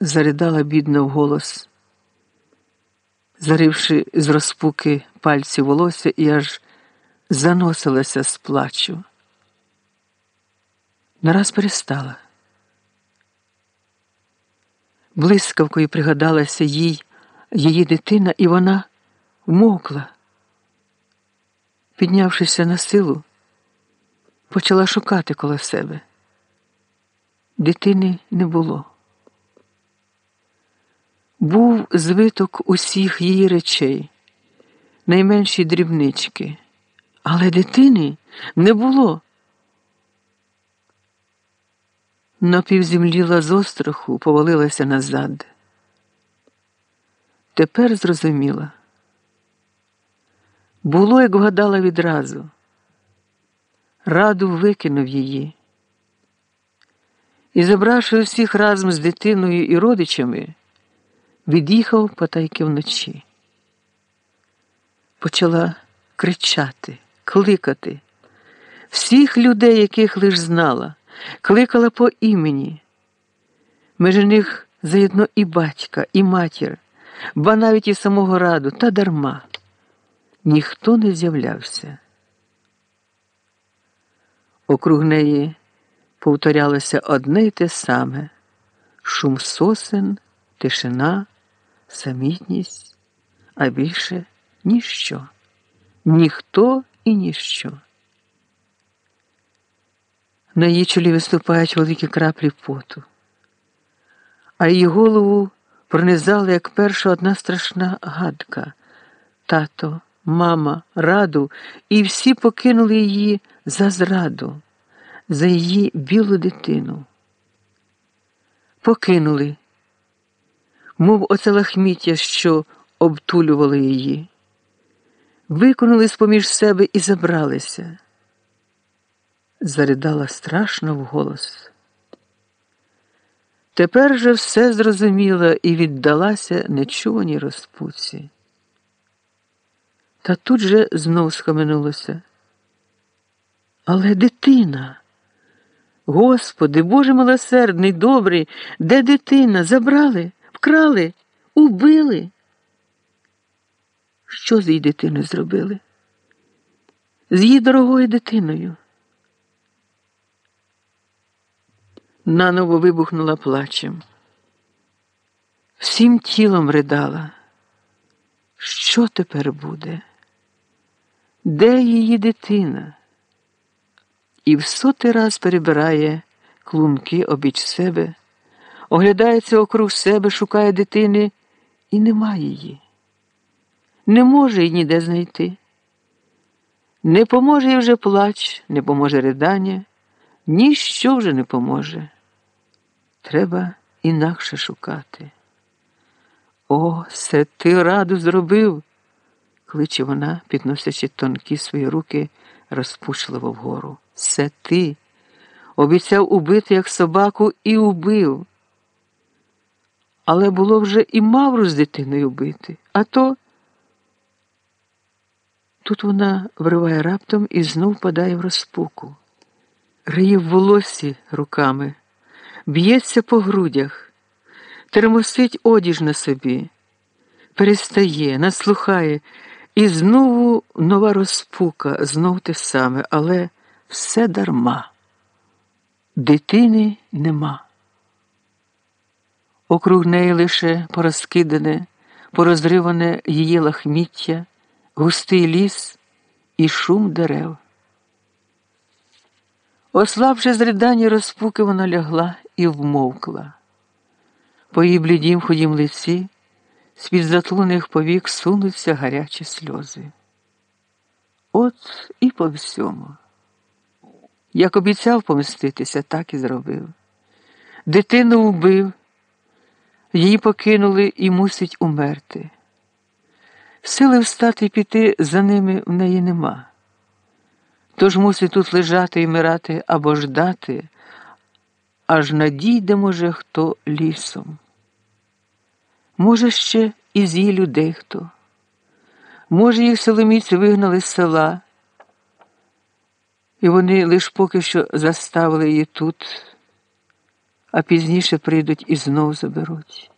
заридала бідно вголос, заривши з розпуки пальці волосся і аж заносилася з плачу. Нараз перестала. Блискавкою пригадалася їй її дитина, і вона вмовкла. Піднявшися на силу, почала шукати коло себе. Дитини не було. Був звиток усіх її речей, найменші дрібнички, але дитини не було. Напівземліла з остраху, повалилася назад. Тепер зрозуміла. Було, як вгадала відразу. Раду викинув її. І, забравши усіх разом з дитиною і родичами, від'їхав потайки вночі. Почала кричати, кликати всіх людей, яких лиш знала, кликала по імені. Межі них заєдно і батька, і матір, ба навіть і самого раду, та дарма. Ніхто не з'являвся. Округ неї повторялося одне й те саме шум сосен, тишина, самітність, а більше ніщо, ніхто і ніщо. На її чолі виступають великі краплі поту, а її голову пронизала, як перша одна страшна гадка тато, мама, раду, і всі покинули її за зраду, за її білу дитину. Покинули, мов оце лахміття, що обтулювало її, виконали з поміж себе і забралися. Заридала страшно вголос. Тепер же все зрозуміла і віддалася нечуваній розпуці. Та тут же знов схаменулося. Але дитина, Господи, Боже милосердний, добрий, де дитина? Забрали, вкрали, убили. Що з її дитиною зробили? З її дорогою дитиною. Наново вибухнула плачем. Всім тілом ридала. Що тепер буде? Де її дитина? І в сотий раз перебирає клунки обіч себе, оглядається округ себе, шукає дитини і немає її. Не може її ніде знайти. Не поможе їй вже плач, не поможе ридання, ніщо вже не поможе. Треба інакше шукати. О, це ти раду зробив, кличе вона, підносячи тонкі свої руки розпушливо вгору. Це ти обіцяв убити, як собаку, і убив. Але було вже і Мавру з дитиною бити. А то тут вона вриває раптом і знов падає в розпуку, риє в волосі руками, б'ється по грудях, термосить одіж на собі, перестає, наслухає. І знову нова розпука, знов те саме, але все дарма. Дитини нема. Округ неї лише порозкидане, порозриване її лахміття, густий ліс і шум дерев. Ослабши з розпуки, вона лягла і вмовкла. По її блідім худім лиці з-під затлуних повік сунуться гарячі сльози. От і по всьому. Як обіцяв помститися, так і зробив. Дитину вбив, її покинули і мусить умерти. Сили встати і піти за ними в неї нема. Тож мусить тут лежати і мирати або ждати, аж надійде, може, хто лісом. Може, ще і з її людей хто. Може, їх силоміць вигнали з села, і вони лиш поки що заставили її тут. А пізніше прийдуть і знов заберуть.